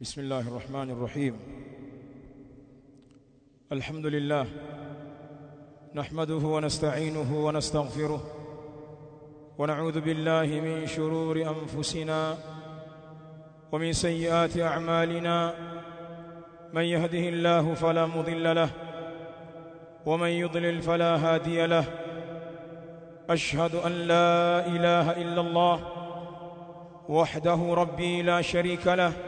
بسم الله الرحمن الرحيم. الحمد لله. نحمده ونستعينه ونستغفره. ونعوذ بالله من شرور أنفسنا ومن سيئات أعمالنا. من يهده الله فلا مضل له ومن يضلل فلا هادي له. أشهد أن لا إله إلا الله وحده ربي لا شريك له.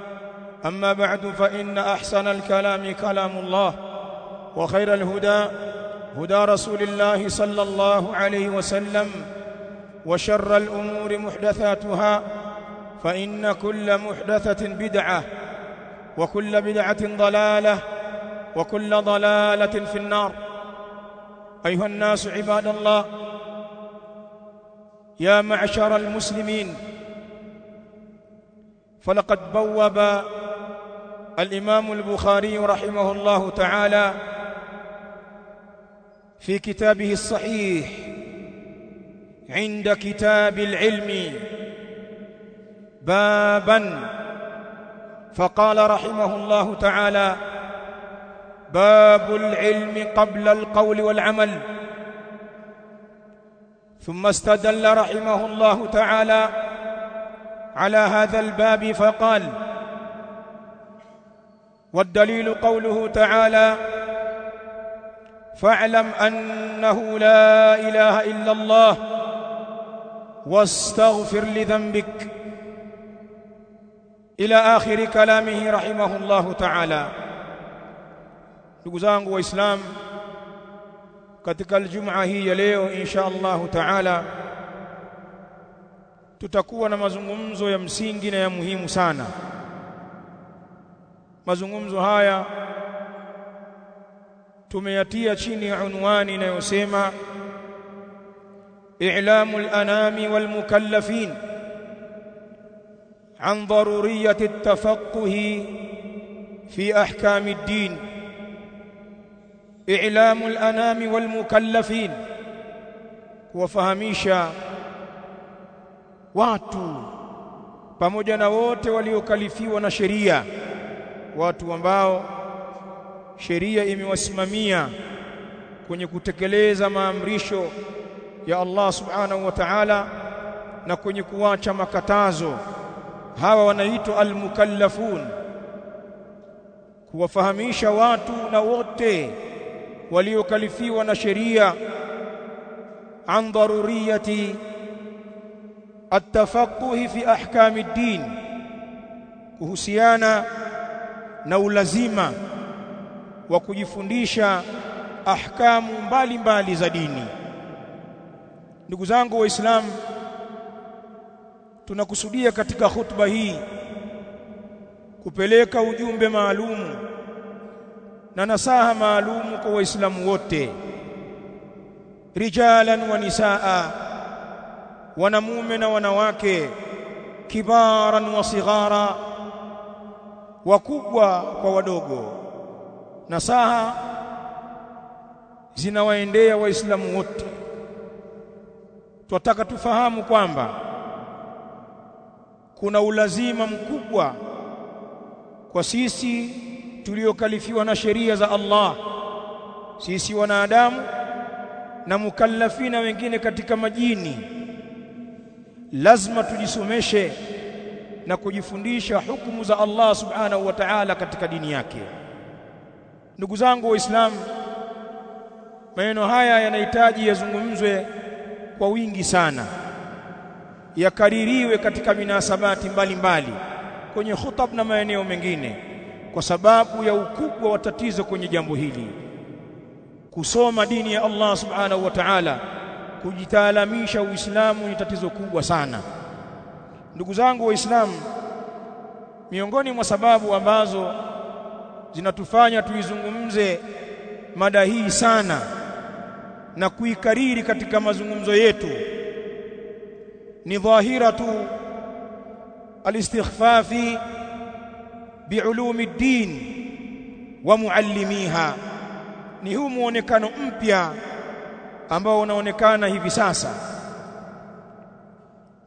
أما بعد فإن أحسن الكلام كلام الله وخير الهدى هدى رسول الله صلى الله عليه وسلم وشر الأمور محدثاتها فإن كل محدثة بدعة وكل بدعة ضلالة وكل ضلالة في النار. أيها الناس عباد الله يا معشر المسلمين فلقد بوب الإمام البخاري رحمه الله تعالى في كتابه الصحيح عند كتاب العلم بابا. فقال رحمه الله تعالى باب العلم قبل القول والعمل. ثم استدل رحمه الله تعالى على هذا الباب فقال والدليل قوله تعالى فاعلم انه لا اله الا الله واستغفر لذنبك الى اخر كلامه رحمه الله تعالى ndugu zangu waislamu katika aljumaa hii ya leo insha Allahu taala tutakuwa na mazungumzo ya msingi na ya muhimu sana mazungumzo haya tumeyatia chini ya unwani inayosema i'lamu al-anami wal-mukallafin عن ضرورية التفقه في أحكام الدين إعلام الأنام والمكلفين وفهميشا watu pamoja na wote waliokalifiwa na sheria watu ambao sheria imewasimamia kwenye kutekeleza maamrisho ya Allah subhanahu wa ta'ala na kwenye kuacha makatazo hawa wanaitwa almukallafun kuwafahamisha watu na wote waliokalifiwa na sheria an daruriyati التفقه في احكام الدين kuhusiana na ulazima wa kujifundisha ahkamu mbalimbali za dini. Ndugu zangu waislamu tunakusudia katika khutba hii kupeleka ujumbe maalumu na nasaha maalumu kwa waislamu wote. Rijalan wa nisaa wanamume na wanawake kibaran wa sighara wakubwa kwa wadogo. Nasaha zinawaendea waislamu wote. Tunataka tufahamu kwamba kuna ulazima mkubwa kwa sisi tuliokalifiwa na sheria za Allah. Sisi wanadamu na mukallafina wengine katika majini. Lazima tujisomeshe na kujifundisha hukumu za Allah subhanahu wa ta'ala katika dini yake. Ndugu zangu waislamu maneno haya yanahitaji yazungumzwe kwa wingi sana yakaririwe katika minasabati mbalimbali mbali, kwenye khutab na maeneo mengine kwa sababu ya ukubwa wa tatizo kwenye jambo hili. Kusoma dini ya Allah subhanahu wa ta'ala kujitaalamisha uislamu ni tatizo kubwa sana ndugu zangu waislamu miongoni mwa sababu ambazo zinatufanya tuizungumze mada hii sana na kuikariri katika mazungumzo yetu ni dhahiratu alistighfafi biulumi ddin wa muallimiha. Ni huu muonekano mpya ambao unaonekana hivi sasa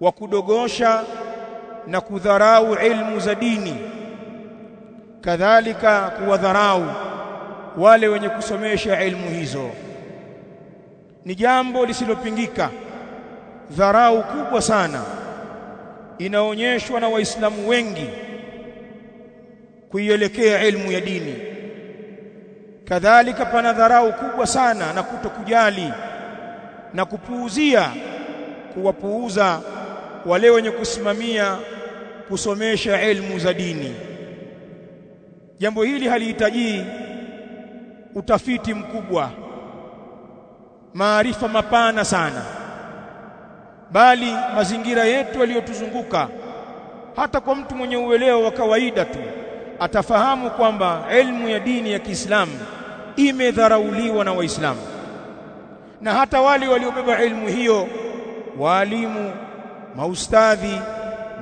wa kudogosha na kudharau ilmu za dini. Kadhalika kuwadharau wale wenye kusomesha ilmu hizo. Ni jambo lisilopingika dharau kubwa sana. Inaonyeshwa na waislamu wengi kuielekea ilmu ya dini. Kadhalika pana dharau kubwa sana na kutokujali na kupuuzia kuwapuuza wale wenye kusimamia kusomesha elimu za dini. Jambo hili halihitaji utafiti mkubwa maarifa mapana sana bali mazingira yetu yaliyotuzunguka hata kwa mtu mwenye uelewa wa kawaida tu atafahamu kwamba elimu ya dini ya Kiislamu imedharauliwa na Waislamu. Na hata wale waliobeba elimu hiyo waalimu maustadhi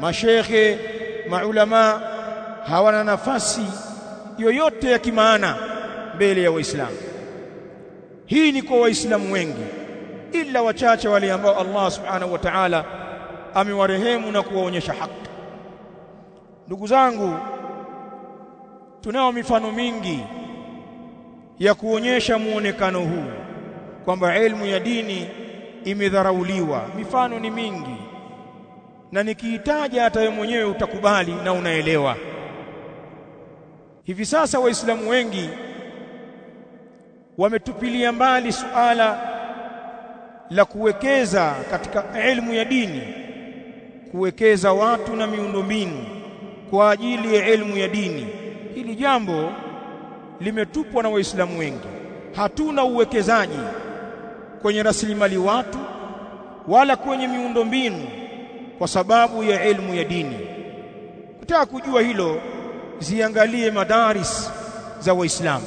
mashekhe maulama hawana nafasi yoyote ya kimaana mbele ya Waislamu. Hii ni kwa Waislamu wengi ila wachache wale ambao Allah subhanahu wa ta'ala amewarehemu na kuwaonyesha haki. Ndugu zangu tunao mifano mingi ya kuonyesha muonekano huu kwamba elimu ya dini imedharauliwa. Mifano ni mingi na nikiitaja hata wewe mwenyewe utakubali na unaelewa. Hivi sasa waislamu wengi wametupilia mbali suala la kuwekeza katika elimu ya dini kuwekeza watu na miundombinu kwa ajili ya elimu ya dini. Hili jambo limetupwa na waislamu wengi. Hatuna uwekezaji kwenye rasilimali watu wala kwenye miundombinu kwa sababu ya elimu ya dini. Kutaka kujua hilo ziangalie madaris za waislamu.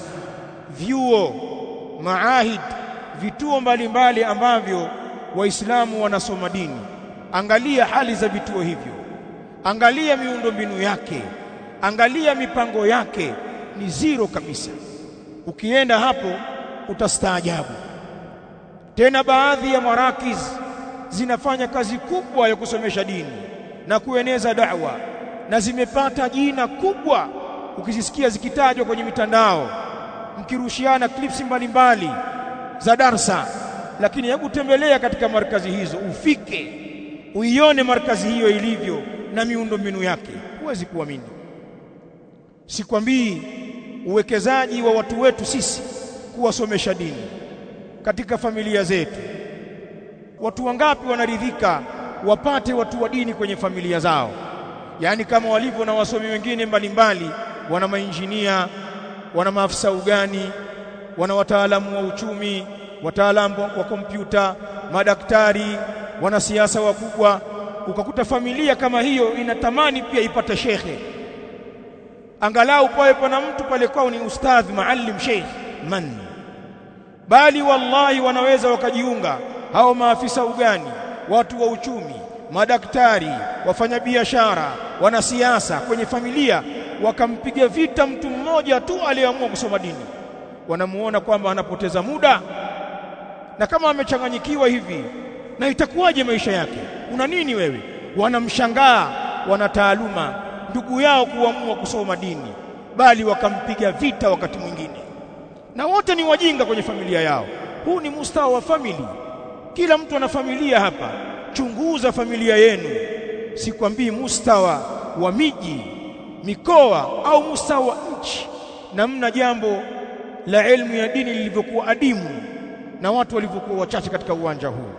Vyuo maahid vituo mbalimbali ambavyo waislamu wanasoma dini. Angalia hali za vituo hivyo. Angalia miundombinu yake. Angalia mipango yake. Ni zero kabisa. Ukienda hapo utastaajabu. Tena baadhi ya marakiz zinafanya kazi kubwa ya kusomesha dini na kueneza da'wa na zimepata jina kubwa ukizisikia zikitajwa kwenye mitandao mkirushiana clips mbalimbali za darsa. Lakini hebu tembelea katika markazi hizo ufike uione markazi hiyo ilivyo na miundo miundombinu yake. Huwezi kuamini. Sikwambii uwekezaji wa watu wetu sisi kuwasomesha dini katika familia zetu watu wangapi wanaridhika wapate watu wa dini kwenye familia zao? Yaani kama walivyo na wasomi wengine mbalimbali wana mainjinia wana maafisa ugani wana wataalamu wa uchumi wataalamu wa kompyuta madaktari wanasiasa wakubwa ukakuta familia kama hiyo inatamani pia ipate shekhe. Angalau pawe pana mtu pale kwao ni ustadhi maalim sheikh man bali wallahi wanaweza wakajiunga hao maafisa ugani watu wa uchumi madaktari wafanyabiashara wanasiasa kwenye familia wakampiga vita mtu mmoja tu aliyeamua kusoma dini. Wanamuona kwamba anapoteza muda na kama amechanganyikiwa hivi na itakuwaje maisha yake? Una nini wewe? Wanamshangaa wanataaluma ndugu yao kuamua kusoma dini bali wakampiga vita wakati mwingine. Na wote ni wajinga kwenye familia yao. Huu ni mustawa wa famili kila mtu ana familia hapa. Chunguza familia yenu. Sikwambii mustawa wa miji mikoa au mustawa wa nchi. Namna jambo la elimu ya dini lilivyokuwa adimu na watu walivyokuwa wachache katika uwanja huu.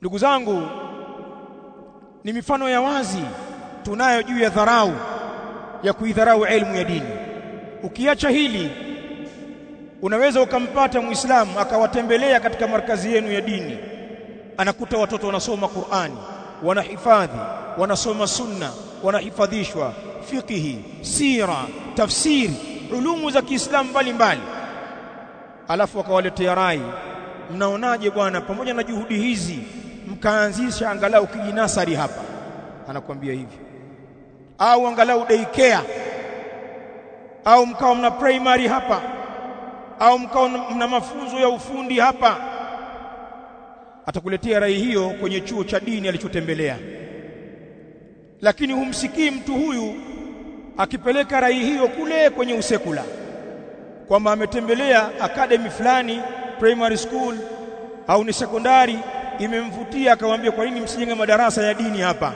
Ndugu zangu ni mifano ya wazi tunayo juu ya dharau ya kuidharau elimu ya dini. Ukiacha hili unaweza ukampata muislamu akawatembelea katika markazi yenu ya dini. Anakuta watoto wanasoma Qur'ani wanahifadhi wanasoma sunna wanahifadhishwa fiqhi sira tafsiri ulumu za Kiislamu mbalimbali. Alafu akawaletea rai mnaonaje bwana pamoja na juhudi hizi mkaanzisha angalau kijinasari hapa. Anakuambia hivi au angalau daycare au mkao mna primary hapa au mkao mna mafunzo ya ufundi hapa? Atakuletea rai hiyo kwenye chuo cha dini alichotembelea. Lakini humsikii mtu huyu akipeleka rai hiyo kule kwenye usekula. Kwamba ametembelea academy fulani primary school au ni sekondari imemvutia akamwambia kwa nini msijenge madarasa ya dini hapa?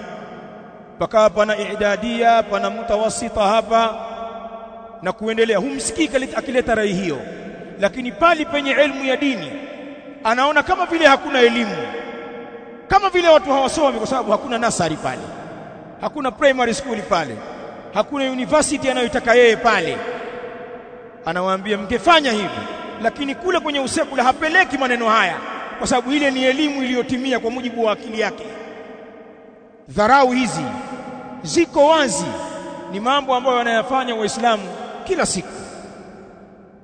Pakawa pana idadia pana mutawasita hapa na kuendelea. Humsikii akileta rai hiyo lakini pali penye elimu ya dini anaona kama vile hakuna elimu kama vile watu hawasomi kwa sababu hakuna nasari pale hakuna primary school pale hakuna university anayotaka yeye pale. Anawaambia mngefanya hivi lakini kule kwenye usekula hapeleki maneno haya kwa sababu ile ni elimu iliyotimia kwa mujibu wa akili yake. Dharau hizi ziko wazi ni mambo ambayo wanayafanya waislamu kila siku.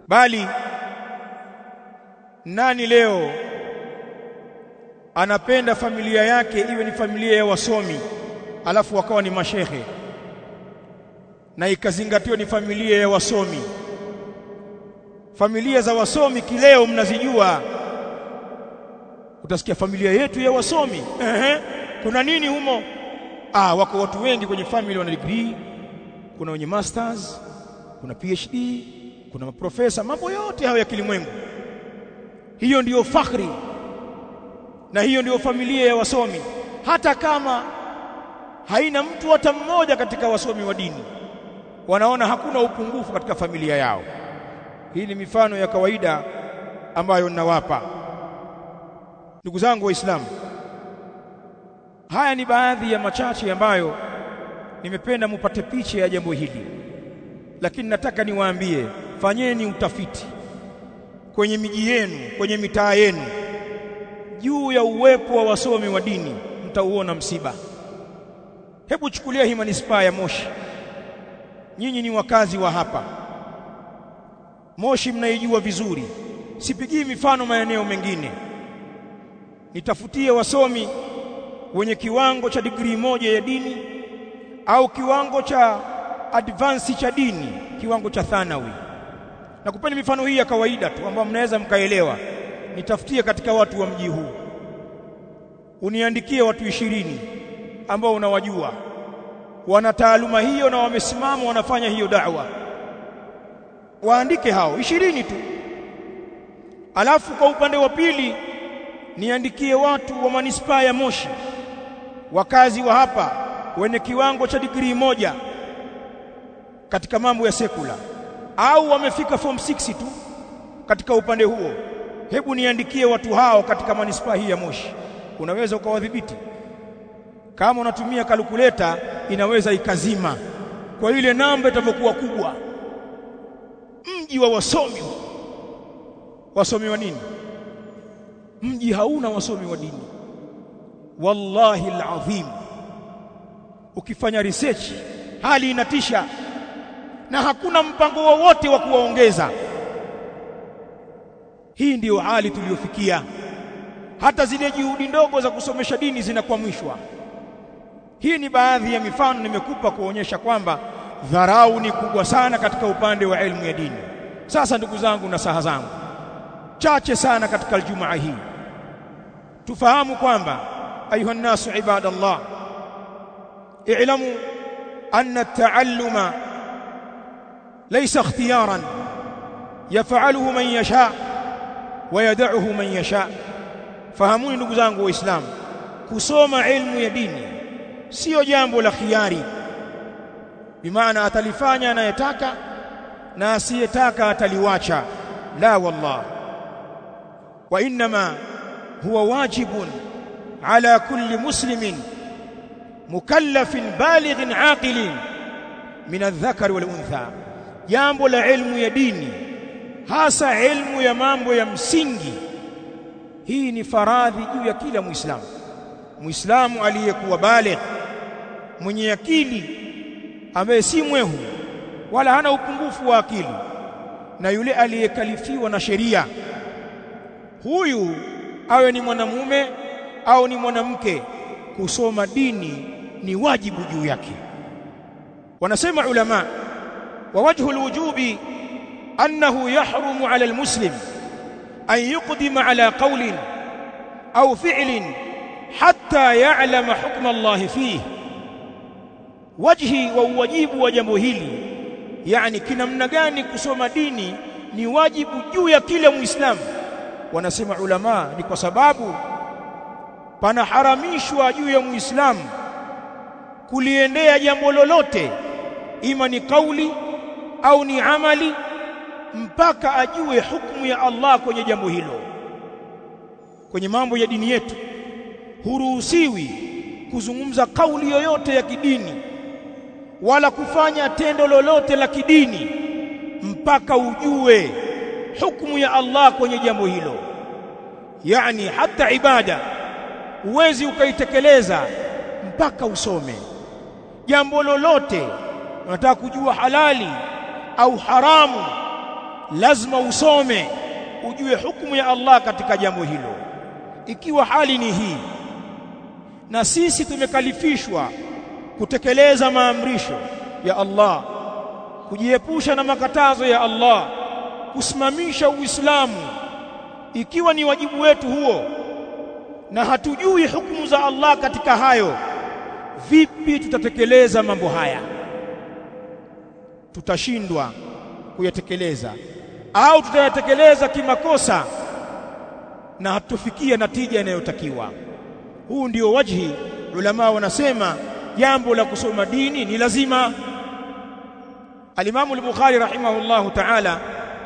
Bali nani leo anapenda familia yake iwe ni familia ya wasomi alafu wakawa ni mashehe? Na ikazingatiwa ni familia ya wasomi. Familia za wasomi kileo mnazijua. Utasikia familia yetu ya wasomi. Ehe kuna nini humo? Ah wako watu wengi kwenye family wana degree. Kuna wenye masters kuna PhD kuna maprofesa. Mambo yote hayo ya kilimwengu hiyo ndiyo fakhri. Na hiyo ndiyo familia ya wasomi. Hata kama haina mtu hata mmoja katika wasomi wa dini wanaona hakuna upungufu katika familia yao. Hii ni mifano ya kawaida ambayo ninawapa ndugu zangu waislamu haya ni baadhi ya machache ambayo nimependa mupate picha ya jambo hili. Lakini nataka niwaambie fanyeni utafiti kwenye miji yenu kwenye mitaa yenu. Juu ya uwepo wa wasomi wa dini mtauona msiba. Hebu chukulia hii manispaa ya Moshi. Nyinyi ni wakazi wa hapa. Moshi mnaijua vizuri. Sipigii mifano maeneo mengine. Nitafutie wasomi wenye kiwango cha digrii moja ya dini au kiwango cha advance cha dini kiwango cha thanawi na kupeni mifano hii ya kawaida tu ambayo mnaweza mkaelewa. Nitafutie katika watu wa mji huu. Uniandikie watu ishirini ambao unawajua. Wana taaluma hiyo na wamesimama wanafanya hiyo da'wa. Waandike hao ishirini tu. Alafu kwa upande wa pili niandikie watu wa manispaa ya Moshi. Wakazi wa hapa wenye kiwango cha digrii moja katika mambo ya sekula au wamefika form 6 tu katika upande huo. Hebu niandikie watu hao katika manispaa hii ya Moshi. Unaweza ukawadhibiti? Kama unatumia kalkuleta inaweza ikazima kwa ile namba itavyokuwa kubwa. Mji wa wasomi. Wasomi wa nini? Mji hauna wasomi wa dini. Wallahi alazim. Ukifanya research hali inatisha na hakuna mpango wowote wa kuwaongeza. Hii ndiyo hali tuliyofikia hata zile juhudi ndogo za kusomesha dini zinakwamishwa. Hii ni baadhi ya mifano nimekupa kuonyesha kwamba dharau ni kubwa sana katika upande wa elimu ya dini. Sasa ndugu zangu na saha zangu chache sana katika aljumaa hii. Tufahamu kwamba ayuha nasu ibadallah i'lamu anna at-ta'alluma laysa ikhtiyaran yaf'aluhu man yasha wa yad'uhu man yasha fahamuni ndugu zangu waislamu kusoma ilmu ya dini sio jambo la khiari. Bimaana atalifanya anayetaka na asiyetaka ataliwacha. La wallah. Wa inma huwa wajibun ala kulli muslimin mukallafin balighin aqilin min adh-dhakari wal untha jambo la ilmu ya dini hasa ilmu ya mambo ya msingi. Hii ni faradhi juu ya kila muislamu. Muislamu aliyekuwa baligh mwenye akili ambaye si mwehu wala hana upungufu wa akili na yule aliyekalifiwa na sheria. Huyu awe ni mwanamume au ni mwanamke kusoma dini ni wajibu juu yake. Wanasema ulama wa الوجوب alwujubi يحرم على ala almuslim an yuqdima ala qawlin au fi'lin hatta حكم Allah fihi. Wajhi wa uwajibu wa jambo hili yani kinamna gani kusoma dini ni wajibu juu ya kila muislamu? Wanasema ulama ni kwa sababu panaharamishwa juu ya muislamu kuliendea jambo lolote ima ni kauli au ni amali mpaka ajue hukumu ya Allah kwenye jambo hilo. Kwenye mambo ya dini yetu huruhusiwi kuzungumza kauli yoyote ya kidini wala kufanya tendo lolote la kidini mpaka ujue hukumu ya Allah kwenye jambo hilo. Yani hata ibada uwezi ukaitekeleza mpaka usome. Jambo lolote unataka kujua halali au haramu lazima usome ujue hukumu ya Allah katika jambo hilo. Ikiwa hali ni hii na sisi tumekalifishwa kutekeleza maamrisho ya Allah kujiepusha na makatazo ya Allah kusimamisha Uislamu ikiwa ni wajibu wetu huo na hatujui hukumu za Allah katika hayo vipi tutatekeleza mambo haya tutashindwa kuyatekeleza. Au tutayatekeleza kimakosa na hatufikia natija inayotakiwa. Huu ndio wajhi. Ulama wanasema jambo la kusoma dini ni lazima. Alimamu al-Bukhari rahimahullahu ta'ala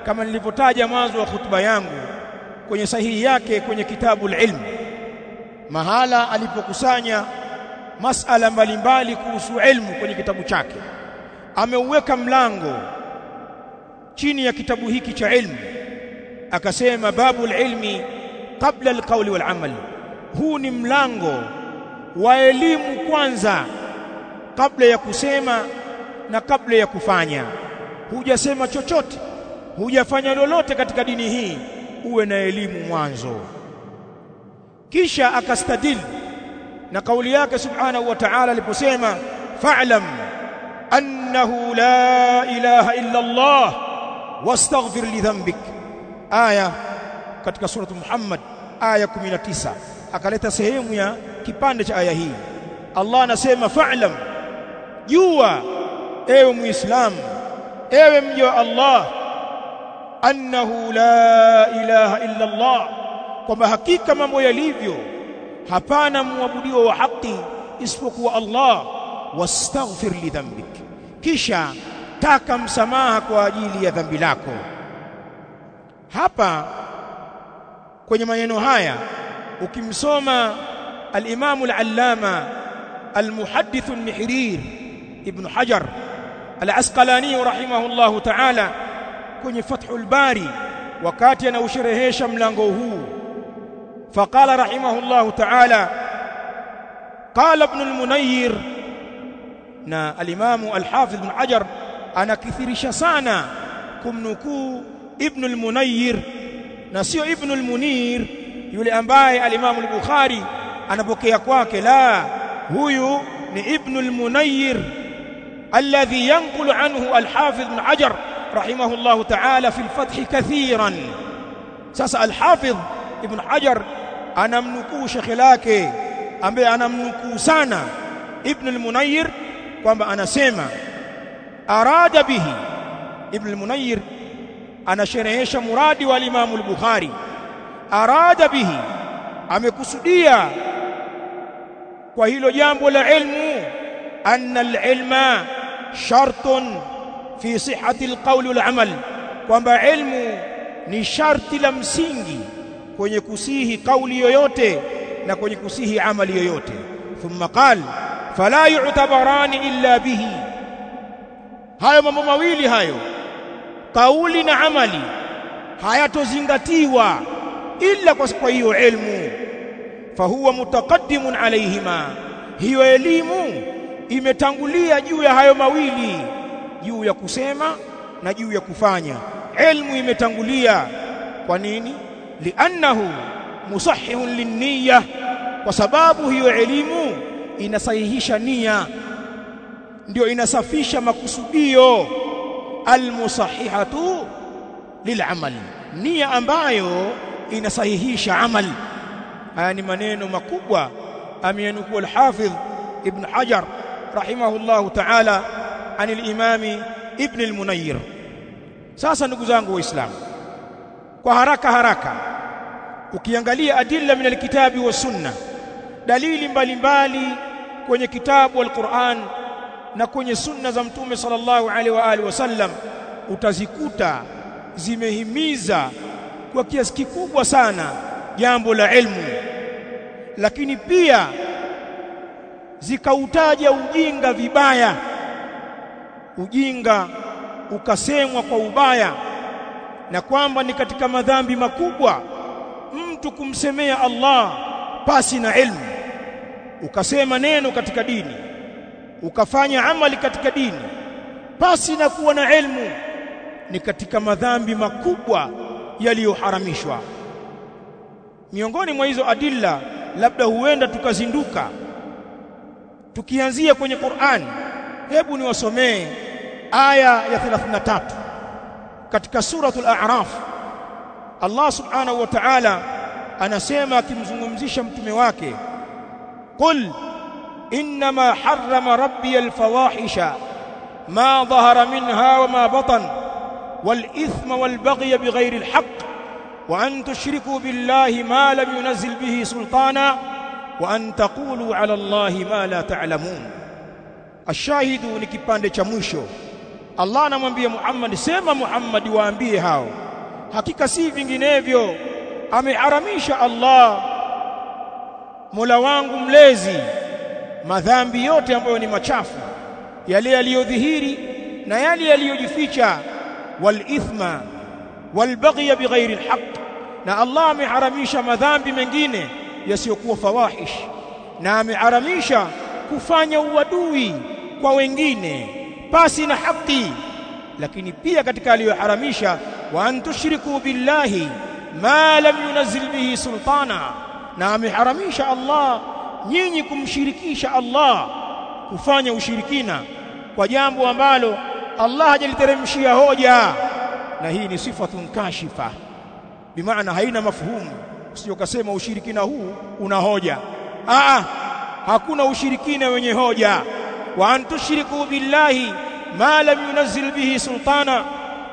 kama nilivyotaja mwanzo wa hutuba yangu kwenye sahihi yake kwenye kitabu al-ilm mahala alipokusanya masala mbalimbali kuhusu ilmu kwenye kitabu chake ameuweka mlango chini ya kitabu hiki cha ilmu akasema babu ilmi qabla alqawli wal amal. Huu ni mlango wa elimu kwanza kabla ya kusema na kabla ya kufanya. Hujasema chochote hujafanya lolote katika dini hii uwe na elimu mwanzo. Kisha akastadili na kauli yake subhanahu wa ta'ala aliposema fa'lam la ilaha illa Allah wastaghfir li dhanbik aya katika suratu Muhammad aya 19 akaleta sehemu ya kipande cha aya hii Allah anasema fa'lam jua ewe muislamu ewe mja wa Allah annahu la ilaha illa Allah kwamba hakika mambo yalivyo hapana muabudiwa wa haki isipokuwa Allah wastaghfir li dhanbik. Kisha taka msamaha kwa ajili ya dhambi lako. Hapa kwenye maneno haya ukimsoma al-Imam al-Allama al-Muhaddith al-Mihrir Ibn Hajar al-Asqalani rahimahullahu ta'ala kwenye Fathul Bari wakati anausherehesha mlango huu. Faqala rahimahullahu ta'ala qala ibn al-Munayyir na al-Imam al-Hafiz ibn Hajar anakithirisha sana kumnukuu ibn al-Munayyir na sio ibn al-Munir yule ambaye al-Imam al-Bukhari anapokea kwake la huyu ni ibn al-Munayyir alladhi yanqulu anhu al-Hafiz ibn Hajar rahimahullah ta'ala fi al-Fath kathiran sasa al-Hafiz ibn Hajar anamnukuu shekhi lake ambaye anamnukuu sana ibn al-Munayyir kwamba anasema arada bihi. Ibn al-Munayyir anasherehesha muradi wa Imam al-Bukhari. Arada bihi. Amekusudia kwa hilo jambo la ilmu anna al-ilma shartun fi sihhati alqawli wal amal kwamba ilmu ni sharti la msingi kwenye kusihi kauli yoyote na kwenye kusihi amali yoyote. Thumma qal fala yu'tabarani illa bihi. Hayo mambo mawili hayo kauli na amali hayatozingatiwa illa kwa hiyo ilmu. Fahuwa mutaqaddimun alayhima hiyo elimu imetangulia juu ya hayo mawili juu ya kusema na juu ya kufanya. Ilmu imetangulia kwa nini? Li'annahu musahihun linniya kwa sababu hiyo elimu inasahihisha nia ndio inasafisha makusudio. Almusahihatu lil'amal nia ambayo inasahihisha amal. Haya ni maneno makubwa ameyanukuu alhafidh Ibn Hajar rahimahullahu ta'ala anil imami Ibn al-Munayyir. Sasa ndugu zangu waislamu kwa haraka haraka ukiangalia adilla min alkitabi wa sunna dalili mbalimbali mbali kwenye kitabu al-Qur'an na kwenye sunna za mtume sallallahu alaihi wa alihi wasallam utazikuta zimehimiza kwa kiasi kikubwa sana jambo la ilmu lakini pia zikautaja ujinga vibaya ujinga ukasemwa kwa ubaya na kwamba ni katika madhambi makubwa mtu kumsemea Allah pasi na ilmu ukasema neno katika dini ukafanya amali katika dini pasi na kuwa na elmu ni katika madhambi makubwa yaliyoharamishwa. Miongoni mwa hizo adilla labda huenda tukazinduka tukianzia kwenye Qur'an. Hebu niwasomee aya ya 33 katika suratul a'raf. Allah subhanahu wa ta'ala anasema akimzungumzisha mtume wake قل إنما حرم ربي الفواحش ما ظهر منها وما بطن والإثم والبغي بغير الحق وأن تشركوا بالله ما لم ينزل به سلطانا وأن تقولوا على الله ما لا تعلمون. الشاهد لكبان لتشموشو الله نعم بي محمد سيما محمد وأنبيه هاو حقيقة سيفين جنيفيو أمي عرميش الله. Mola wangu mlezi, madhambi yote ambayo ni machafu, yale yaliyodhihiri na yale yaliyojificha, walithma walbaghya bighairi alhaq, na Allah ameharamisha madhambi mengine yasiyokuwa fawahish, na ameharamisha kufanya uadui kwa wengine pasi na haki. Lakini pia katika aliyoharamisha, wa antushriku billahi ma lam yunazil bihi sultana na ameharamisha Allah. Nyinyi kumshirikisha Allah kufanya ushirikina kwa jambo ambalo Allah hajaliteremshia hoja. Na hii ni sifatun kashifa bimaana haina mafhumu. Usije ukasema ushirikina huu una hoja. Aa hakuna ushirikina wenye hoja. Wa antushriku billahi ma lam yunzil bihi sultana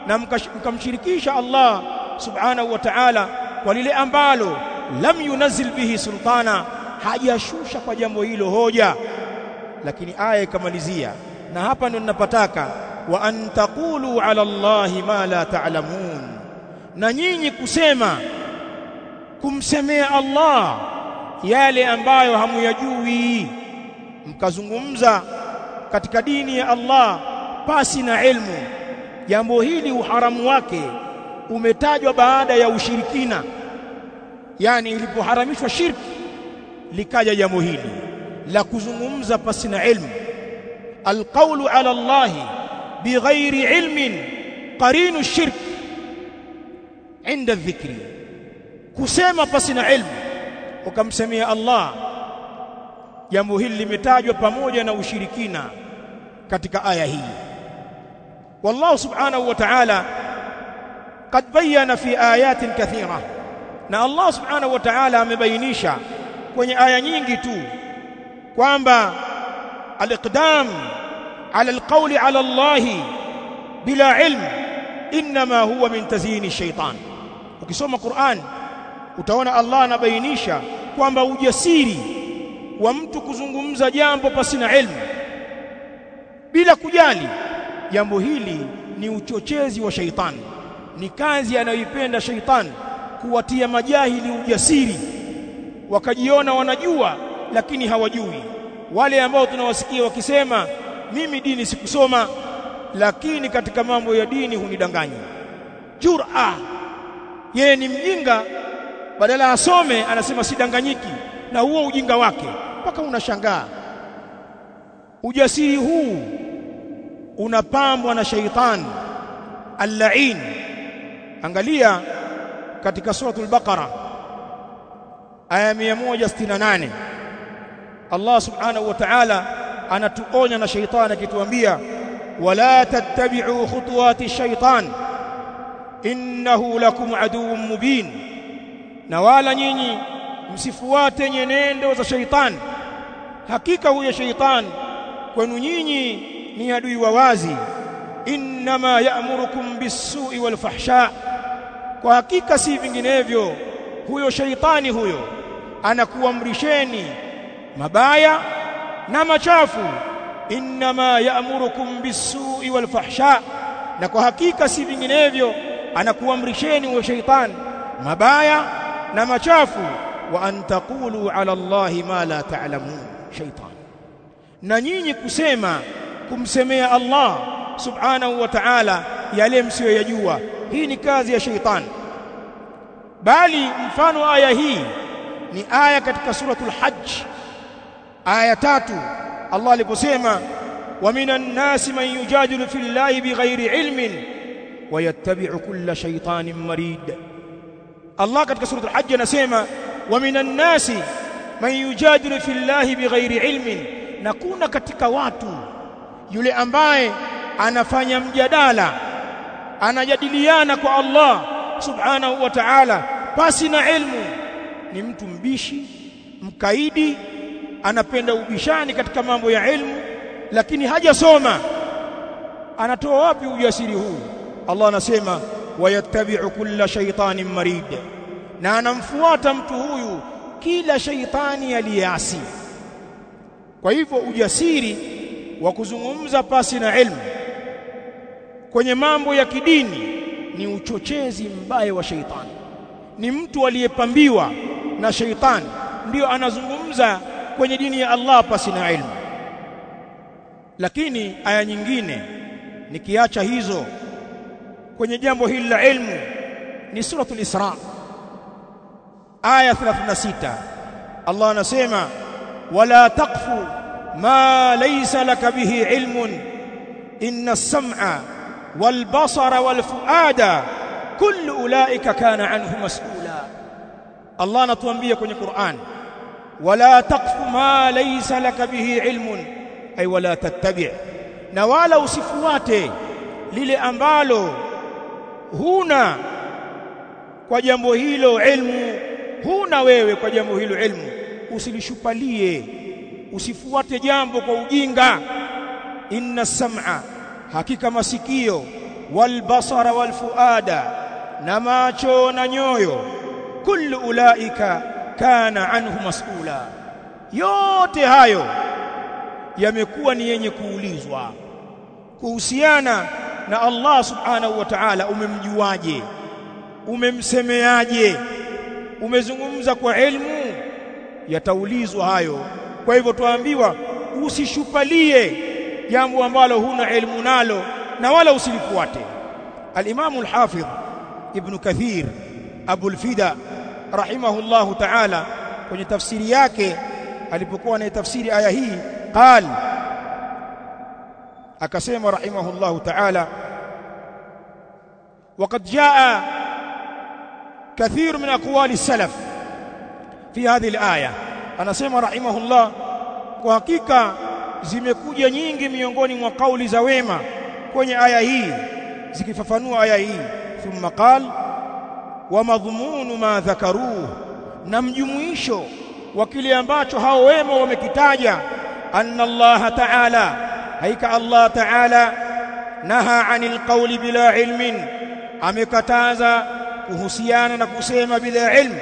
na mkamshirikisha Allah subhanahu wa ta'ala kwa lile ambalo lam yunzil bihi sultana hajashusha kwa jambo hilo hoja. Lakini aya ikamalizia na hapa ndio ninapataka wa an taqulu ala Allahi ma la taalamun na nyinyi kusema kumsemea Allah yale ambayo hamuyajui. Mkazungumza katika dini ya Allah pasi na ilmu. Jambo hili uharamu wake umetajwa baada ya ushirikina yani ilipoharamishwa shirki likaja jambo hili la kuzungumza pasi na ilmu alqawlu ala Allahi bighairi ilmin qarinu shirk inda dhikri kusema pasi na ilmu ukamsemea Allah jambo hili limetajwa pamoja na ushirikina katika aya hii والله سبحانه وتعالى قد بين في آيات كثيرة na Allah subhanahu wa ta'ala amebainisha kwenye aya nyingi tu kwamba al-iqdam ala al-qawli ala Allah bila ilm inma huwa min tazini shaitan ukisoma Qur'an utaona Allah anabainisha kwamba ujasiri wa mtu kuzungumza jambo pasina ilmu bila kujali jambo hili ni uchochezi wa shaitani ni kazi anayoipenda shaitani kuwatia majahili ujasiri. Wakajiona wanajua lakini hawajui. Wale ambao tunawasikia wakisema mimi dini sikusoma lakini katika mambo ya dini hunidanganya. Jur'a yeye ni mjinga badala asome anasema sidanganyiki na huo ujinga wake. Mpaka unashangaa. Ujasiri huu unapambwa na shaitani al-la'in. Angalia katika suratul baqara aya 168 Allah subhanahu wa ta'ala anatuonya na shaitani akituambia wala tattabi'u khutuwati shaitan innahu lakum aduwwun mubin. Na wala nyinyi msifuate nyenendo za shaitani hakika huyo shaitani kwenu nyinyi ni adui wa wazi. Innama ya'murukum bis-su'i wal fahsha kwa hakika si vinginevyo. Huyo shaitani huyo anakuamrisheni mabaya na machafu. Innama ya'murukum bis-su'i na kwa hakika si vinginevyo anakuamrisheni huyo shaitani mabaya na machafu. Wa antaqulu ala Allahi ma la ta'lamun shaitan. Na nyinyi kusema kumsemea Allah subhanahu wa ta'ala yale msiyoyajua hii ni kazi ya shaitani bali mfano aya hii ni aya katika suratul hajj. Aya tatu Allah aliposema wa minan nasi man yujadilu fillahi bighairi ilmin wa yattabi'u kulla shaytanin marid. Allah katika suratul hajj anasema wa minan nasi man yujadilu fillahi bighairi ilmin. Na kuna katika watu yule ambaye anafanya mjadala anajadiliana kwa Allah subhanahu wa ta'ala pasi na ilmu. Ni mtu mbishi mkaidi anapenda ubishani katika mambo ya ilmu lakini hajasoma. Anatoa wapi ujasiri huu? Allah anasema wayattabi'u kulla shaytanin marid. Na anamfuata mtu huyu kila shaitani aliyeasi kwa hivyo ujasiri wa kuzungumza pasi na ilmu kwenye mambo ya kidini ni uchochezi mbaya wa sheitani, ni mtu aliyepambiwa na sheitani ndiyo anazungumza kwenye dini ya Allah pasi na ilmu. Lakini aya nyingine nikiacha hizo kwenye jambo hili la ilmu ni suratul Isra aya 36 Allah anasema wala taqfu ma laysa laka bihi ilmun inna as-sam'a wal والفؤاد كل اولئك كان عنه kana الله anatuambia kwenye Qur'an wala taqfu ma laysa laka bihi ilmun ay wala tattabi' na wala usifuate lile ambalo huna kwa jambo hilo ilmu. Huna wewe kwa jambo hilo ilmu. Usilishupalie usifuate jambo kwa ujinga. Inna sam'a hakika masikio wal basara wal fuada na macho na nyoyo kullu ulaika kana anhu mas'ula. Yote hayo yamekuwa ni yenye kuulizwa. Kuhusiana na Allah subhanahu wa ta'ala umemjuaje? Umemsemeaje? Umezungumza kwa elimu yataulizwa hayo. Kwa hivyo tuambiwa usishupalie jambo ambalo huna ilmu nalo na wala usilifuate al-Imam al-Hafidh Ibn Kathir Abu al-Fida rahimahullahu ta'ala kwenye tafsiri yake alipokuwa anaitafsiri aya hii qal akasema rahimahullahu ta'ala وقد جاء كثير من اقوال السلف في هذه الايه anasema rahimahullah kwa hakika zimekuja nyingi miongoni mwa kauli za wema kwenye aya hii zikifafanua aya hii. Thumma qal wa madhumunu ma dhakaruhu na mjumuisho wa kile ambacho hao wema wamekitaja anna Allah ta'ala haika Allah ta'ala naha 'anil qawli bila ilmin amekataza kuhusiana na kusema bila ilmu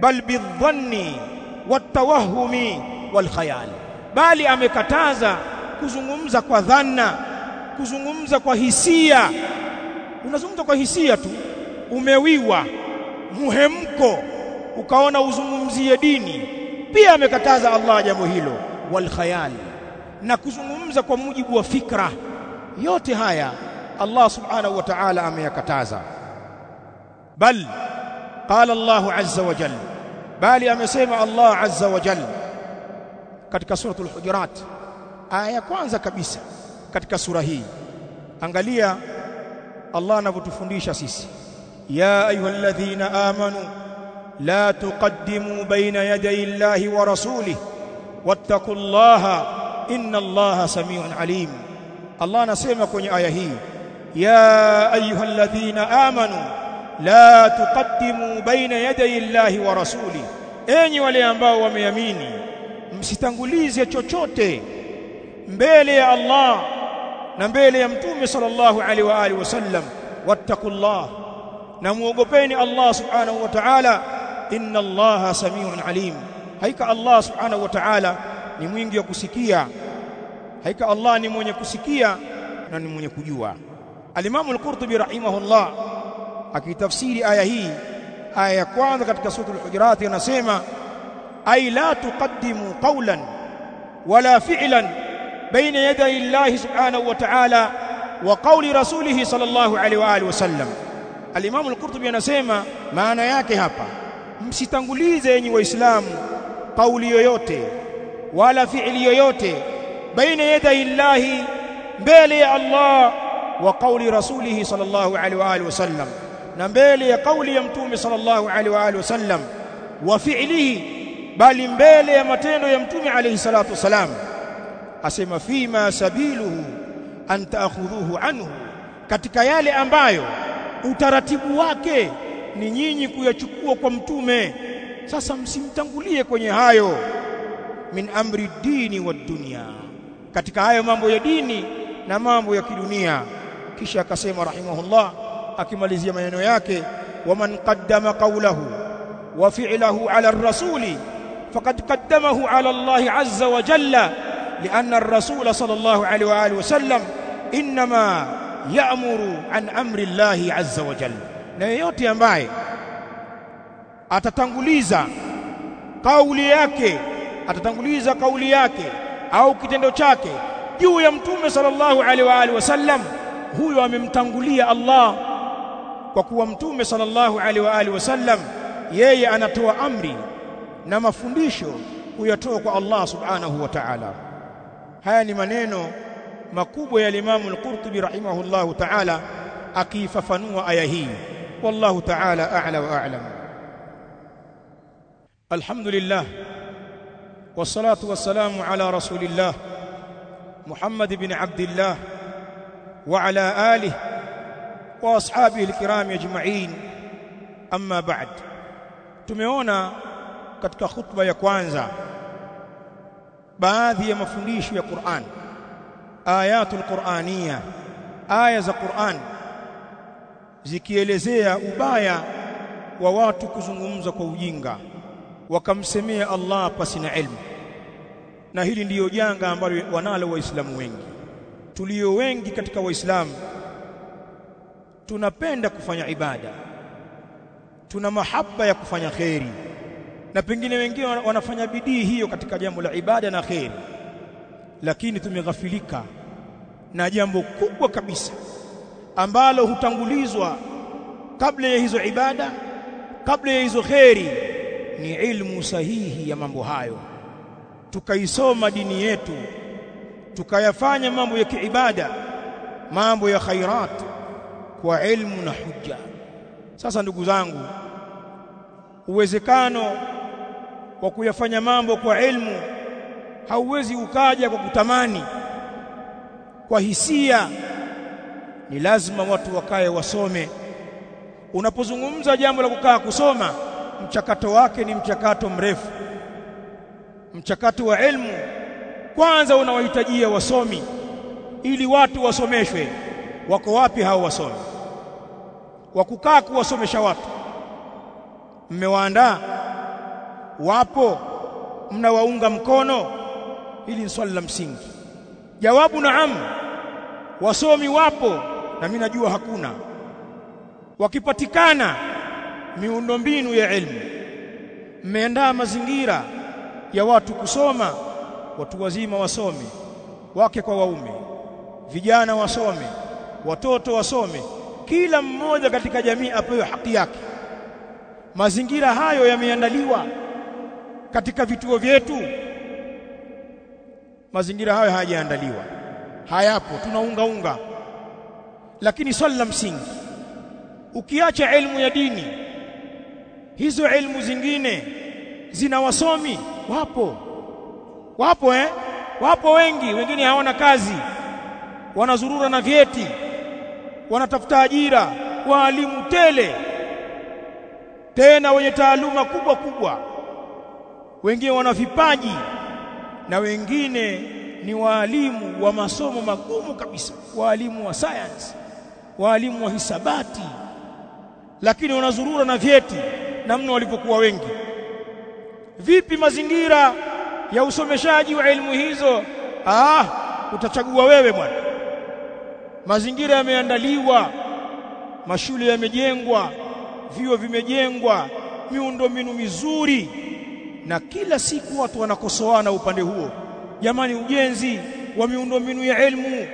bal bidhanni watawahumi walkhayal bali amekataza kuzungumza kwa dhanna kuzungumza kwa hisia. Unazungumza kwa hisia tu umewiwa muhemko ukaona uzungumzie dini. Pia amekataza Allah jambo hilo wal khayal na kuzungumza kwa mujibu wa fikra. Yote haya Allah subhanahu wa ta'ala ameyakataza. Bal qala Allah azza wa jalla bali amesema Allah azza wa jalla katika suratul hujurat. Aya ya kwanza kabisa katika sura hii. Angalia Allah anavyotufundisha sisi. Ya ayyuhalladhina amanu la tuqaddimu baina yaday Allahi wa rasulih wattaqullaha inna Allaha samiun alim. Allah anasema kwenye aya hii ya ayyuhalladhina amanu la tuqaddimu baina yaday Allahi wa rasulih enyi wale ambao wameamini msitangulize chochote mbele ya Allah na mbele ya mtume sallallahu alaihi wa alihi wasallam. Wattaqullah na muogopeni Allah subhanahu wa ta'ala. Inna Allah samiun alim. Haika Allah subhanahu wa ta'ala ni mwingi wa kusikia. Haika Allah ni mwenye kusikia na ni mwenye kujua. al-Imam al-Qurtubi rahimahullah akitafsiri aya hii aya ya kwanza katika sura al-Hujurat anasema ay la tuqaddimu qawlan wala fi'lan baina yaday Allah subhanahu wa ta'ala wa qawli rasulih sallallahu alaihi wa alihi wasallam al-Imam al-Qurtubi anasema maana yake hapa msitangulize enyi waislamu kauli yoyote wala fi'li yoyote baina yaday Allah mbele ya Allah wa qawli rasulih sallallahu alaihi wa alihi wasallam na mbele ya kauli ya mtume sallallahu alaihi wa alihi wasallam wa fi'lihi bali mbele ya matendo ya mtume alayhi salatu wasalam asema fima sabiluhu an taakhudhuhu anhu. Katika yale ambayo utaratibu wake ni nyinyi kuyachukua kwa mtume. Sasa msimtangulie kwenye hayo. Min amri dini wa dunia. Katika hayo mambo ya dini na mambo ya kidunia. Kisha akasema rahimahullah akimalizia maneno yake waman qaddama qawlahu wa fi'lahu ala ar-rasuli faqad qaddamahu ala Allah azza wa jalla لأن الرسول صلى الله عليه وآله وسلم إنما يأمر عن أمر الله عز وجل na yeyote ambaye atatanguliza kauli yake atatanguliza kauli yake au kitendo chake juu ya mtume sallallahu alaihi wa alihi wasallam huyo amemtangulia Allah kwa kuwa mtume sallallahu alaihi wa alihi wasallam yeye anatoa amri na mafundisho kuyatoa kwa Allah subhanahu wa ta'ala haya ni maneno makubwa ya Imam al-Qurtubi rahimahullahu ta'ala akifafanua aya hii wallahu ta'ala a'la wa a'lam alhamdulillah wassalatu wassalamu ala rasulillah Muhammad ibn Abdullah wa ala alihi wa ashabihi al-kiram ajma'in amma ba'd tumeona katika khutba ya kwanza baadhi ya mafundisho ya Qur'an ayatul qur'aniya aya za Qur'an zikielezea ubaya wa watu kuzungumza kwa ujinga wakamsemea Allah pasi na elimu na hili ndiyo janga ambalo wanalo waislamu wengi. Tulio wengi katika waislamu tunapenda kufanya ibada tuna mahaba ya kufanya kheri na pengine wengine wanafanya bidii hiyo katika jambo la ibada na kheri. Lakini tumeghafilika na jambo kubwa kabisa ambalo hutangulizwa kabla ya hizo ibada kabla ya hizo kheri ni ilmu sahihi ya mambo hayo. Tukaisoma dini yetu tukayafanya mambo ya kiibada mambo ya khairat kwa ilmu na hujja. Sasa ndugu zangu uwezekano wa kuyafanya mambo kwa ilmu hauwezi ukaja kwa kutamani kwa hisia. Ni lazima watu wakae wasome. Unapozungumza jambo la kukaa kusoma mchakato wake ni mchakato mrefu. Mchakato wa ilmu kwanza unawahitajia wasomi ili watu wasomeshwe. Wako wapi hao wasomi? Wa kukaa kuwasomesha watu? Mmewaandaa wapo. Mnawaunga mkono. Hili ni swali la msingi. Jawabu naam. Wasomi wapo na mimi najua hakuna. Wakipatikana miundombinu ya elimu mmeandaa mazingira ya watu kusoma watu wazima wasome wake kwa waume vijana wasome watoto wasome kila mmoja katika jamii apewe haki yake. Mazingira hayo yameandaliwa katika vituo vyetu. Mazingira hayo hayajaandaliwa. Hayapo tunaunga unga. Lakini swali la msingi ukiacha elimu ya dini hizo elimu zingine zina wasomi? Wapo. Wapo eh? Wapo wengi wengine hawana kazi. Wanazurura na vyeti. Wanatafuta ajira. Waalimu tele. Tena wenye taaluma kubwa kubwa wengine wana vipaji na wengine ni waalimu wa masomo magumu kabisa. Waalimu wa science waalimu wa hisabati. Lakini wanazurura na vyeti namna walivyokuwa wengi. Vipi mazingira ya usomeshaji wa elimu hizo? Ah utachagua wewe bwana. Mazingira yameandaliwa mashule yamejengwa vio vimejengwa miundo mbinu mizuri na kila siku watu wanakosoana upande huo. Jamani ujenzi wa miundombinu ya elimu.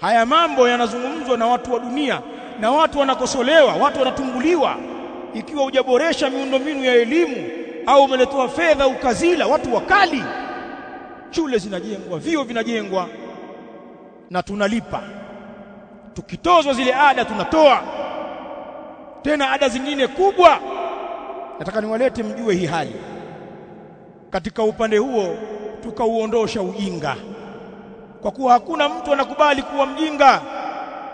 Haya mambo yanazungumzwa na watu wa dunia na watu wanakosolewa watu wanatunguliwa ikiwa hujaboresha miundombinu ya elimu au umeletewa fedha ukazila watu wakali. Shule zinajengwa vio vinajengwa na tunalipa. Tukitozwa zile ada tunatoa. Tena ada zingine kubwa nataka niwalete mjue hii hali. Katika upande huo tukauondosha ujinga. Kwa kuwa hakuna mtu anakubali kuwa mjinga.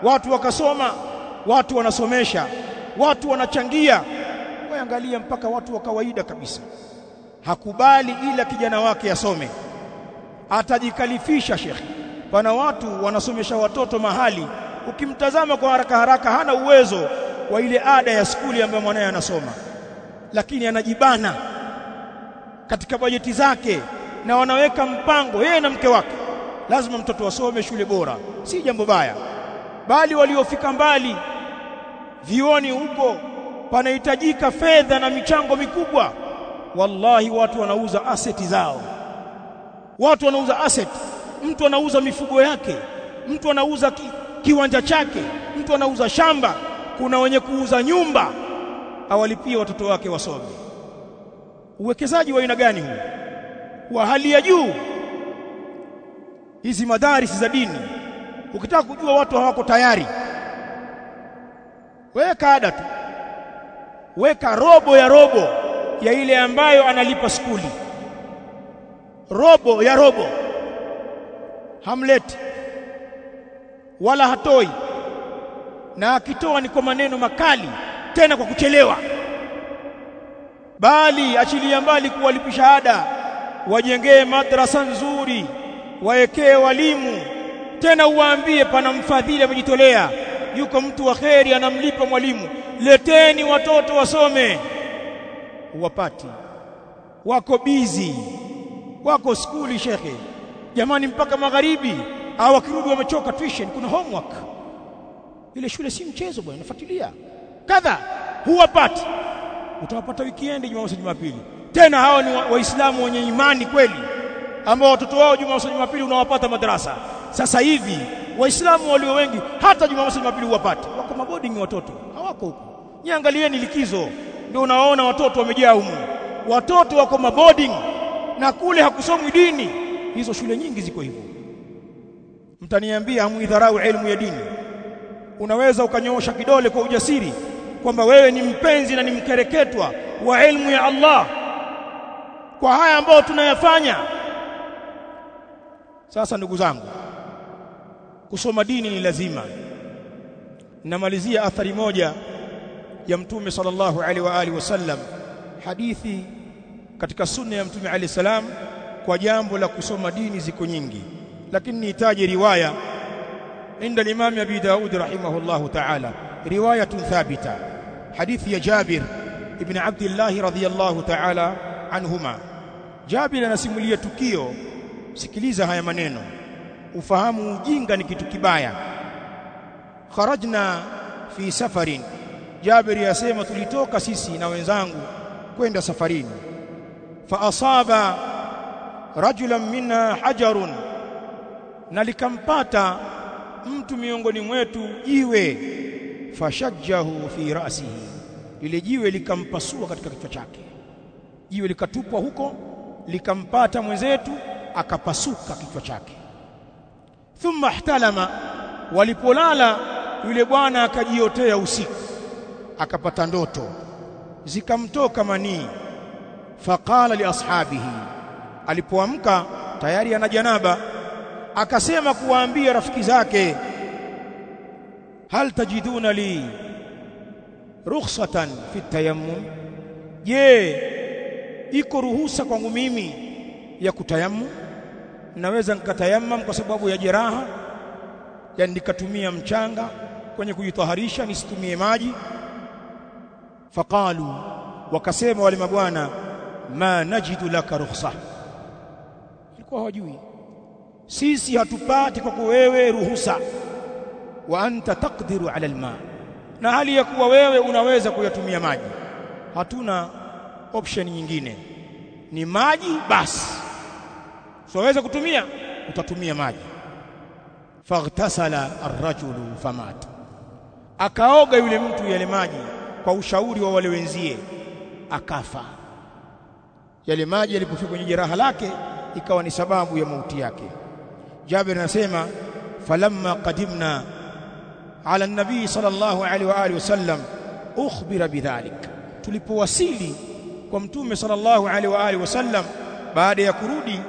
Watu wakasoma watu wanasomesha watu wanachangia. Waangalia mpaka watu wa kawaida kabisa. Hakubali ila kijana wake asome. Atajikalifisha shekhi pana watu wanasomesha watoto mahali. Ukimtazama kwa haraka haraka hana uwezo wa ile ada ya skuli ambayo mwanae anasoma lakini anajibana katika bajeti zake na wanaweka mpango yeye na mke wake. Lazima mtoto asome shule bora si jambo baya. Bali waliofika mbali vioni huko panahitajika fedha na michango mikubwa. Wallahi watu wanauza aseti zao. Watu wanauza asset. Mtu anauza mifugo yake. Mtu anauza ki, kiwanja chake. Mtu anauza shamba. Kuna wenye kuuza nyumba awalipie watoto wake wasome. Uwekezaji wa aina gani huu? Wa hali ya juu. Hizi madaris za dini. Ukitaka kujua watu hawako tayari weka ada tu. Weka robo ya robo ya ile ambayo analipa skuli. Robo ya robo. Hamleti. Wala hatoi. Na akitoa ni kwa maneno makali tena kwa kuchelewa. Bali achilia mbali kuwalipisha ada wajengee madrasa nzuri waekee walimu tena uwaambie pana mfadhili amejitolea. Yuko mtu wa kheri anamlipa mwalimu. Leteni watoto wasome. Uwapati wako bizi wako skuli shekhe. Jamani mpaka magharibi. Au wakirudi wamechoka tuition kuna homework. Ile shule si mchezo bwana nafuatilia kadha huwapati. Utawapata wikiendi Jumamosi Jumapili. Tena hao ni waislamu wa wenye imani kweli ambao watoto wao Jumamosi Jumapili unawapata madarasa. sasa hivi waislamu walio wengi hata Jumamosi Jumapili huwapati. Wako mabodingi, watoto hawako huko. Niangalieni likizo ndio unaona watoto wamejaa humu. Watoto wako maboding na kule hakusomwi dini. Hizo shule nyingi ziko hivyo. Mtaniambia hamuidharau elimu ya dini? Unaweza ukanyoosha kidole kwa ujasiri kwamba wewe ni mpenzi na ni mkereketwa wa ilmu ya Allah. Kwa haya ambayo tunayafanya. Sasa ndugu zangu kusoma dini ni lazima. Namalizia athari moja ya mtume sallallahu alaihi wa alihi wasallam hadithi katika sunna ya mtume alayhi salam kwa jambo la kusoma dini ziko nyingi. Lakini nihitaji riwaya. Inda al-imam Abi Daud rahimahullahu ta'ala. Riwayatun thabita hadithi ya Jabir ibn Abdullah radhiyallahu ta'ala anhuma Jabir anasimulia tukio. Sikiliza haya maneno. Ufahamu ujinga ni kitu kibaya. Kharajna fi safarin. Jabir yasema tulitoka sisi na wenzangu kwenda safarini. Fa asaba rajulan minna hajarun. Na likampata mtu miongoni mwetu jiwe fashajjahu fi ra'sihi. Lile jiwe likampasua katika kichwa chake. Jiwe likatupwa huko likampata mwenzetu akapasuka kichwa chake. Thumma ihtalama walipolala yule bwana akajiotea usiku. Akapata ndoto. Zikamtoka manii. Faqala li ashabihi. Alipoamka tayari ana janaba. Akasema kuwaambia rafiki zake hal tajiduna li rukhsatan fi tayammum je iko ruhusa kwangu mimi ya kutayammum naweza nikatayammam kwa sababu ya jeraha yani nikatumia mchanga kwenye kujitaharisha nisitumie maji? Faqalu wakasema wale mabwana ma najidu laka rukhsa. Ilikuwa hawajui. Sisi hatupati kwako wewe ruhusa wa anta taqdiru ala alma. Na hali ya kuwa wewe unaweza kuyatumia maji. Hatuna option nyingine. Ni maji basi. Siweza kutumia utatumia maji. Faghtasala arrajulu famat. Akaoga yule mtu yale maji kwa ushauri wa wale wenzie akafa. Yale maji yalipofika kwenye jeraha lake ikawa ni sababu ya mauti yake. Jabir anasema falamma qadimna ala nabii sallallahu alaihi wa alihi wasallam ukhbira bidhalik. Tulipowasili kwa mtume sallallahu alaihi wa alihi wasallam baada ya kurudi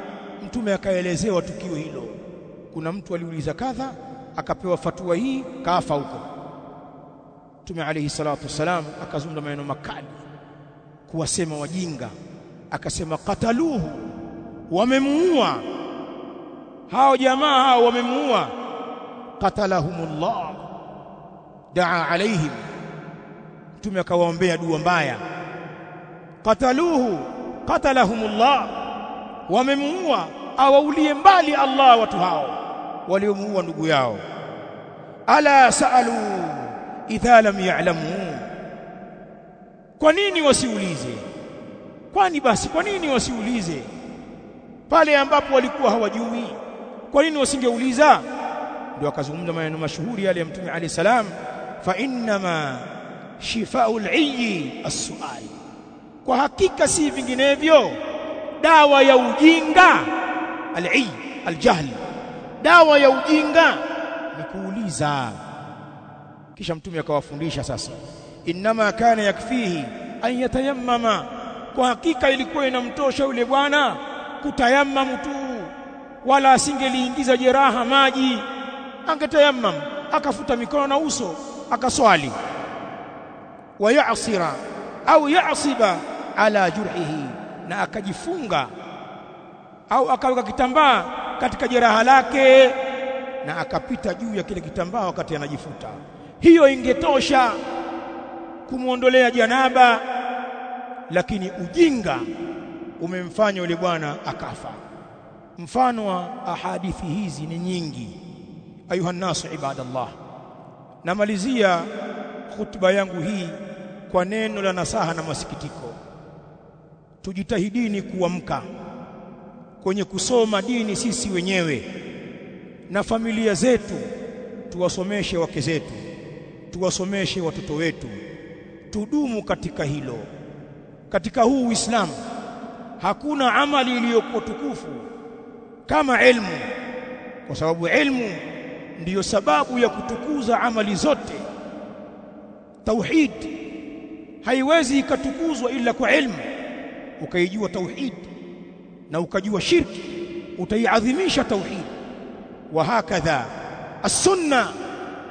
mtume akaelezewa tukio hilo. Kuna mtu aliuliza kadha akapewa fatua hii kafa huko. Mtume alayhi salatu wasalam akazungumza maneno makali kuwasema wajinga. Akasema kataluhu wamemuua. Hao jamaa hao wamemuua. Qatalahumullah daa alaihim mtume akawaombea dua mbaya. Qataluhu qatalahumullah. Wamemuua awaulie mbali Allah watu hao. Waliomuua ndugu yao. Ala saalu idha lam ya'lamu. Kwa nini wasiulize? Kwani basi kwa nini wasiulize? Pale ambapo walikuwa hawajui. Kwa nini wasingeuliza? Ndio akazungumza maneno mashuhuri yale ya mtume alayhi salam fa innama shifau 'ayyi as-su'al. Kwa hakika si vinginevyo dawa ya ujinga al-'ayy al-jahl. Dawa ya ujinga ni kuuliza. Kisha mtume akawafundisha sasa innama kana yakfihi an yatayammama. Kwa hakika ilikuwa inamtosha yule bwana kutayammamu tu wala asingeliingiza jeraha maji. Angetayammam akafuta mikono na uso akaswali. Wa ya'sira au ya'siba ala jurhihi na akajifunga au akaweka kitambaa katika jeraha lake na akapita juu ya kile kitambaa wakati anajifuta. Hiyo ingetosha kumwondolea janaba lakini ujinga umemfanya yule bwana akafa. Mfano wa ahadithi hizi ni nyingi. Ayuha nasu ibadallah namalizia hutuba yangu hii kwa neno la nasaha na masikitiko. Tujitahidini kuamka kwenye kusoma dini sisi wenyewe na familia zetu tuwasomeshe wake zetu tuwasomeshe watoto wetu. Tudumu katika hilo. Katika huu Uislamu hakuna amali iliyokuwa tukufu kama ilmu kwa sababu ilmu ndiyo sababu ya kutukuza amali zote. Tauhid haiwezi ikatukuzwa ila kwa ilmu. Ukaijua tauhid na ukajua shirki utaiadhimisha tauhid. Wa hakadha as-sunna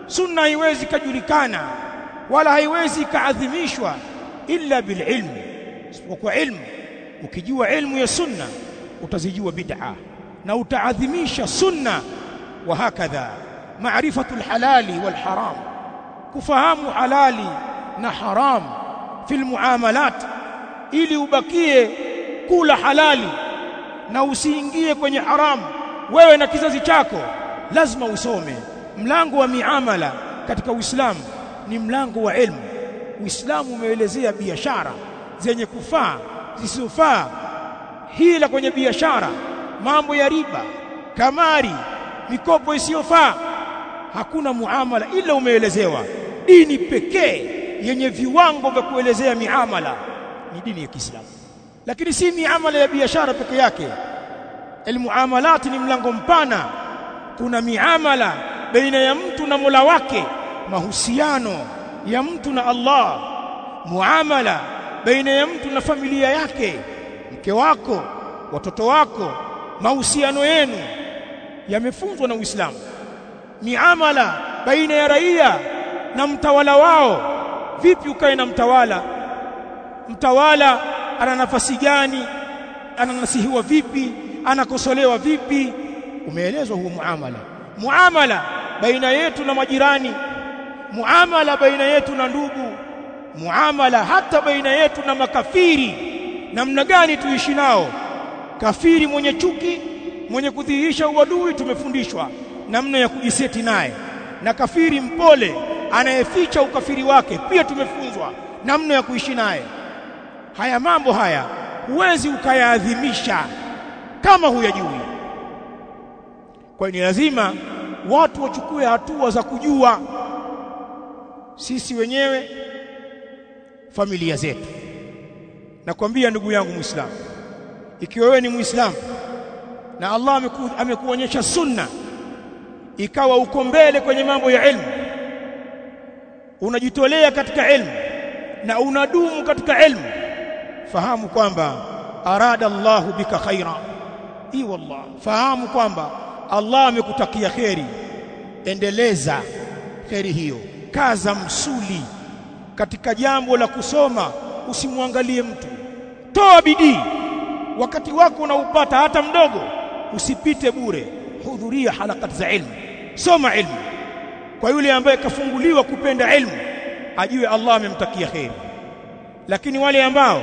sunna haiwezi kujulikana wala haiwezi ikaadhimishwa illa bililm. Kwa ilmu. Ukijua ilmu ya sunna utazijua bid'a na utaadhimisha sunna. Wa hakadha maarifatu alhalali walharam. Kufahamu halali na haram fi almuamalat ili ubakie kula halali na usiingie kwenye haram. Wewe na kizazi chako lazima usome. Mlango wa miamala katika Uislamu ni mlango wa elimu Uislamu umeelezea biashara zenye kufaa zisizofaa. Hila kwenye biashara mambo ya riba kamari mikopo isiyofaa hakuna muamala ila umeelezewa. Dini pekee yenye viwango vya kuelezea miamala ni dini ya Kiislamu. Lakini si miamala ya biashara peke yake. Almuamalat ni mlango mpana. Kuna miamala baina ya mtu na Mola wake mahusiano ya mtu na Allah muamala baina ya mtu na familia yake mke wako watoto wako mahusiano yenu yamefunzwa na Uislamu miamala baina ya raia na mtawala wao. Vipi ukae na mtawala? Mtawala ana nafasi gani? Ananasihiwa vipi? Anakosolewa vipi? Umeelezwa huo muamala. Muamala baina yetu na majirani. Muamala baina yetu na ndugu. Muamala hata baina yetu na makafiri. Namna gani tuishi nao? Kafiri mwenye chuki mwenye kudhihirisha uadui tumefundishwa namna ya kujiseti naye. Na kafiri mpole anayeficha ukafiri wake pia tumefunzwa namna ya kuishi naye. Haya mambo haya huwezi ukayaadhimisha kama huyajui. Kwa ni lazima watu wachukue hatua za kujua sisi wenyewe familia zetu. Nakwambia ndugu yangu muislamu ikiwa wewe ni muislamu na Allah amekuonyesha sunna ikawa uko mbele kwenye mambo ya ilmu. Unajitolea katika ilmu na unadumu katika ilmu. Fahamu kwamba arada Allahu bika khaira i wallah fahamu kwamba Allah amekutakia kheri. Endeleza kheri hiyo. Kaza msuli. Katika jambo la kusoma usimwangalie mtu. Toa bidii. Wakati wako unaupata hata mdogo usipite bure. Hudhuria halakat za ilmu soma ilmu. Kwa yule ambaye kafunguliwa kupenda ilmu ajue Allah amemtakia kheri. Lakini wale ambao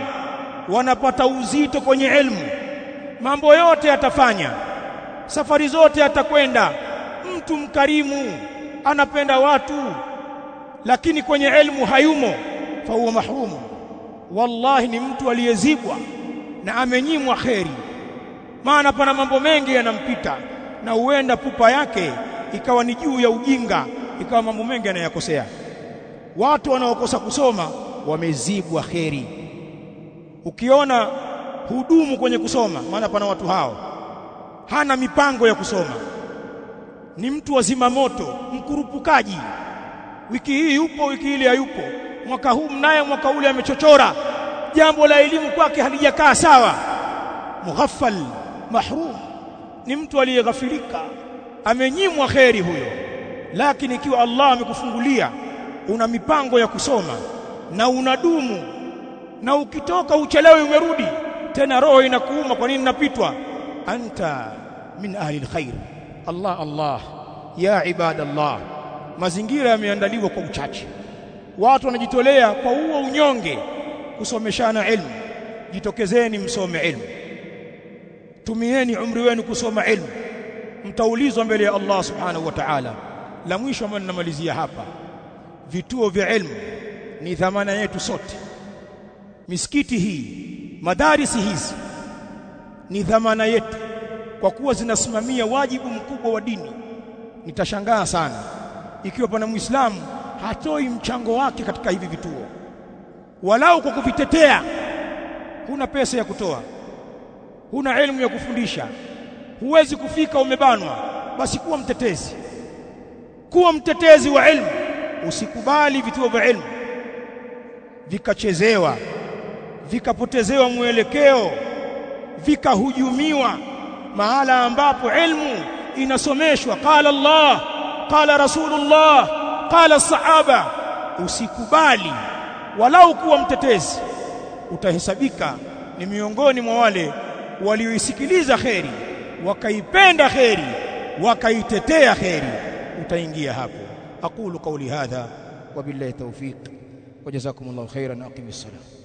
wanapata uzito kwenye ilmu mambo yote atafanya safari zote atakwenda mtu mkarimu anapenda watu lakini kwenye ilmu hayumo fa huwa mahrumu wallahi ni mtu aliyezibwa na amenyimwa kheri. Maana pana mambo mengi yanampita na huenda pupa yake ikawa ni juu ya ujinga ikawa mambo mengi anayakosea. Watu wanaokosa kusoma wamezibwa kheri. Ukiona hudumu kwenye kusoma maana pana watu hao hana mipango ya kusoma. Ni mtu wa zimamoto mkurupukaji. Wiki hii yupo wiki ile hayupo. Mwaka huu mnaye mwaka ule amechochora. Jambo la elimu kwake halijakaa sawa. Mughaffal mahrum. Ni mtu aliyeghafilika amenyimwa kheri huyo. Lakini ikiwa Allah amekufungulia una mipango ya kusoma na unadumu na ukitoka uchelewe umerudi tena roho inakuuma kwa nini napitwa? Anta min ahli alkhair Allah Allah. Ya ibadallah. Mazingira yameandaliwa kwa uchache. Watu wanajitolea kwa huo unyonge kusomeshana ilmu. Jitokezeni msome ilmu. Tumieni umri wenu kusoma ilmu mtaulizwa mbele ya Allah subhanahu wa ta'ala. La mwisho ambalo ninamalizia hapa vituo vya elimu ni dhamana yetu sote. Misikiti hii madarisi hizi ni dhamana yetu. Kwa kuwa zinasimamia wajibu mkubwa wa dini nitashangaa sana ikiwa pana muislamu hatoi mchango wake katika hivi vituo. Walau kwa kuvitetea huna pesa ya kutoa huna elimu ya kufundisha huwezi kufika umebanwa. Basi kuwa mtetezi. Kuwa mtetezi wa elimu usikubali vituo vya elimu vikachezewa. Vikapotezewa mwelekeo. Vikahujumiwa. Mahala ambapo ilmu inasomeshwa. Qala Allah qala rasulullah qala sahaba. Usikubali. Walau kuwa mtetezi. Utahesabika ni miongoni mwa wale walioisikiliza kheri wakaipenda kheri wakaitetea kheri utaingia hapo. Aqulu qawli hadha wabillahi tawfiq wajazakumullahu khairan aqimis salam